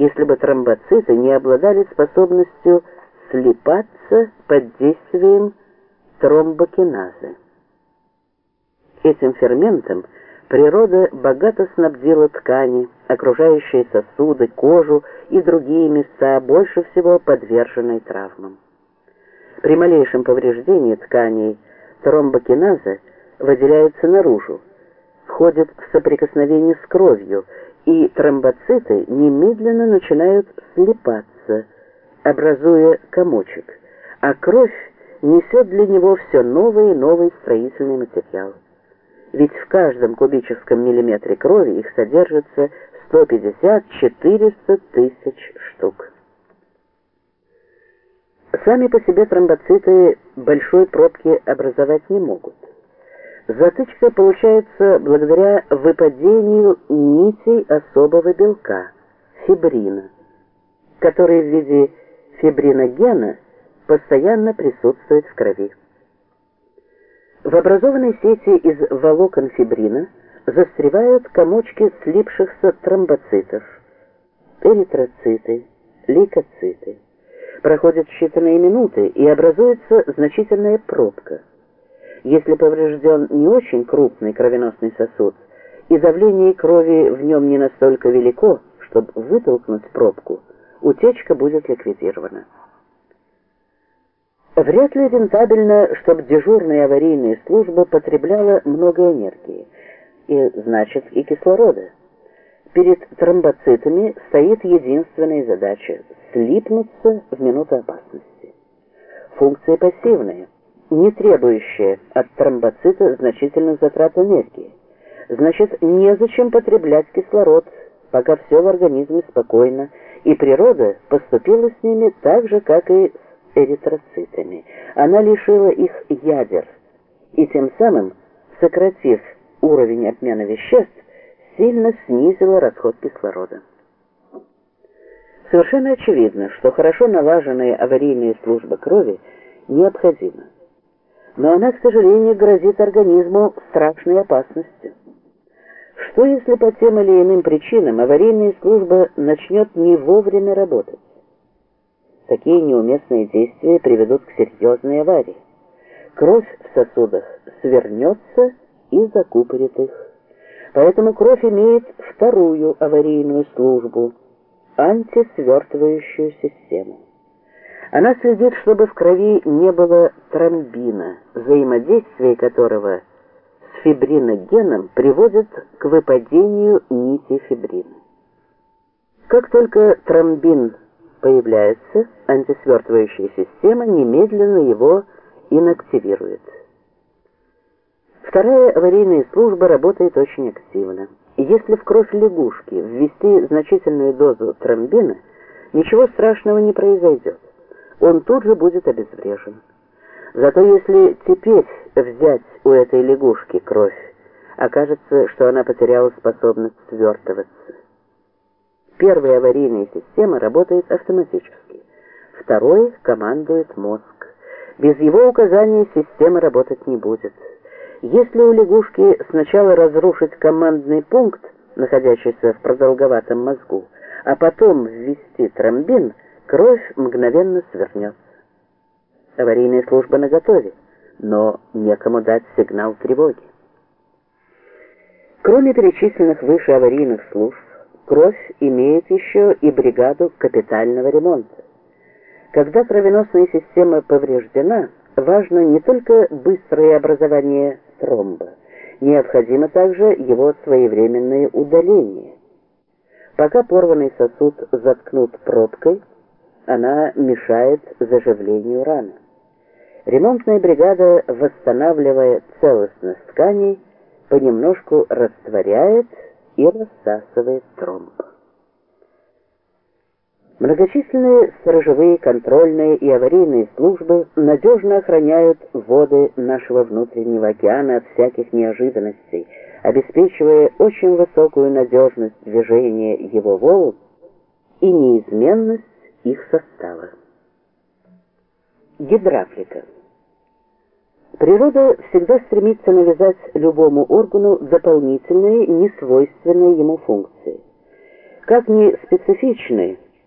если бы тромбоциты не обладали способностью слипаться под действием тромбокиназы. Этим ферментом природа богато снабдила ткани, окружающие сосуды, кожу и другие места, больше всего подверженные травмам. При малейшем повреждении тканей тромбокиназа выделяется наружу, входит в соприкосновение с кровью, и тромбоциты немедленно начинают слипаться, образуя комочек, а кровь несет для него все новый и новый строительный материал. Ведь в каждом кубическом миллиметре крови их содержится 150-400 тысяч штук. Сами по себе тромбоциты большой пробки образовать не могут. Затычка получается благодаря выпадению нитей особого белка – фибрина, который в виде фибриногена постоянно присутствует в крови. В образованной сети из волокон фибрина застревают комочки слипшихся тромбоцитов, эритроциты, лейкоциты. Проходят считанные минуты и образуется значительная пробка. Если поврежден не очень крупный кровеносный сосуд, и давление крови в нем не настолько велико, чтобы вытолкнуть пробку, утечка будет ликвидирована. Вряд ли рентабельно, чтобы дежурная аварийная служба потребляла много энергии, и, значит, и кислорода. Перед тромбоцитами стоит единственная задача – слипнуться в минуту опасности. Функция пассивная, не требующая от тромбоцита значительных затрат энергии. Значит, незачем потреблять кислород, пока все в организме спокойно, и природа поступила с ними так же, как и с эритроцитами. Она лишила их ядер и тем самым, сократив уровень обмена веществ, сильно снизила расход кислорода. Совершенно очевидно, что хорошо налаженная аварийная служба крови необходима. Но она, к сожалению, грозит организму страшной опасностью. Что если по тем или иным причинам аварийная служба начнет не вовремя работать? Такие неуместные действия приведут к серьезной аварии. Кровь в сосудах свернется и закупорит их. Поэтому кровь имеет вторую аварийную службу – антисвертывающую систему. Она следит, чтобы в крови не было тромбина, взаимодействие которого с фибриногеном приводит к выпадению нити фибрина. Как только тромбин появляется, антисвертывающая система немедленно его инактивирует. Вторая аварийная служба работает очень активно. Если в кровь лягушки ввести значительную дозу тромбина, ничего страшного не произойдет. Он тут же будет обезврежен. Зато если теперь взять у этой лягушки кровь, окажется, что она потеряла способность свертываться. Первая аварийная система работает автоматически. Второй командует мозг. Без его указания система работать не будет. Если у лягушки сначала разрушить командный пункт, находящийся в продолговатом мозгу, а потом ввести тромбин, кровь мгновенно свернется. Аварийная служба наготове, но некому дать сигнал тревоги. Кроме перечисленных выше аварийных служб, Кровь имеет еще и бригаду капитального ремонта. Когда кровеносная система повреждена, важно не только быстрое образование тромба, необходимо также его своевременное удаление. Пока порванный сосуд заткнут пробкой, она мешает заживлению раны. Ремонтная бригада, восстанавливая целостность тканей, понемножку растворяет и рассасывает тромб. Многочисленные сторожевые, контрольные и аварийные службы надежно охраняют воды нашего внутреннего океана от всяких неожиданностей, обеспечивая очень высокую надежность движения его волн и неизменность их состава. Гидравлика. Природа всегда стремится навязать любому органу дополнительные, несвойственные ему функции. Как ни специфичны